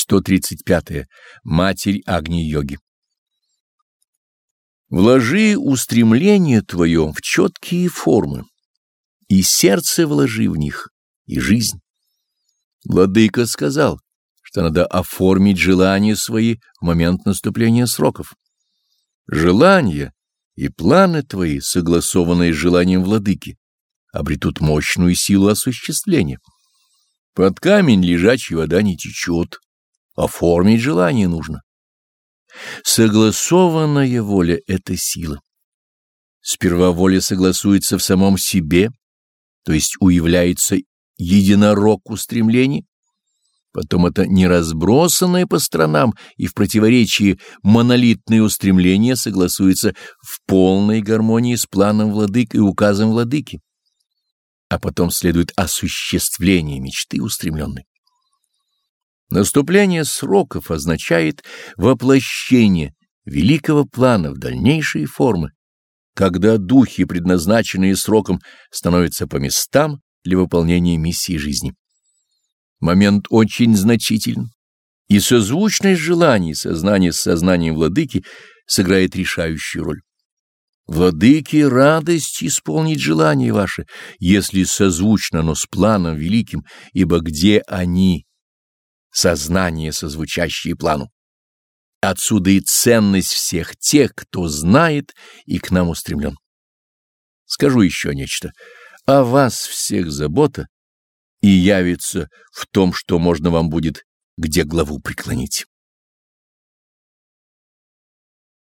135. -е. Матерь Агни-йоги. Вложи устремление твое в четкие формы, и сердце вложи в них, и жизнь. Владыка сказал, что надо оформить желания свои в момент наступления сроков. Желания и планы твои, согласованные с желанием владыки, обретут мощную силу осуществления. Под камень лежачий вода не течет, оформить желание нужно. Согласованная воля — это сила. Сперва воля согласуется в самом себе, то есть уявляется единорог устремлений, потом это неразбросанное по странам и в противоречии монолитные устремления согласуются в полной гармонии с планом владык и указом владыки, а потом следует осуществление мечты устремленной. Наступление сроков означает воплощение великого плана в дальнейшие формы, когда духи, предназначенные сроком, становятся по местам для выполнения миссии жизни. Момент очень значителен, и созвучность желаний сознания с сознанием владыки сыграет решающую роль. Владыки радость исполнить желание ваше, если созвучно оно с планом великим, ибо где они, сознание, созвучащее плану. Отсюда и ценность всех тех, кто знает и к нам устремлен. Скажу еще нечто. О вас всех забота и явится в том, что можно вам будет где главу преклонить.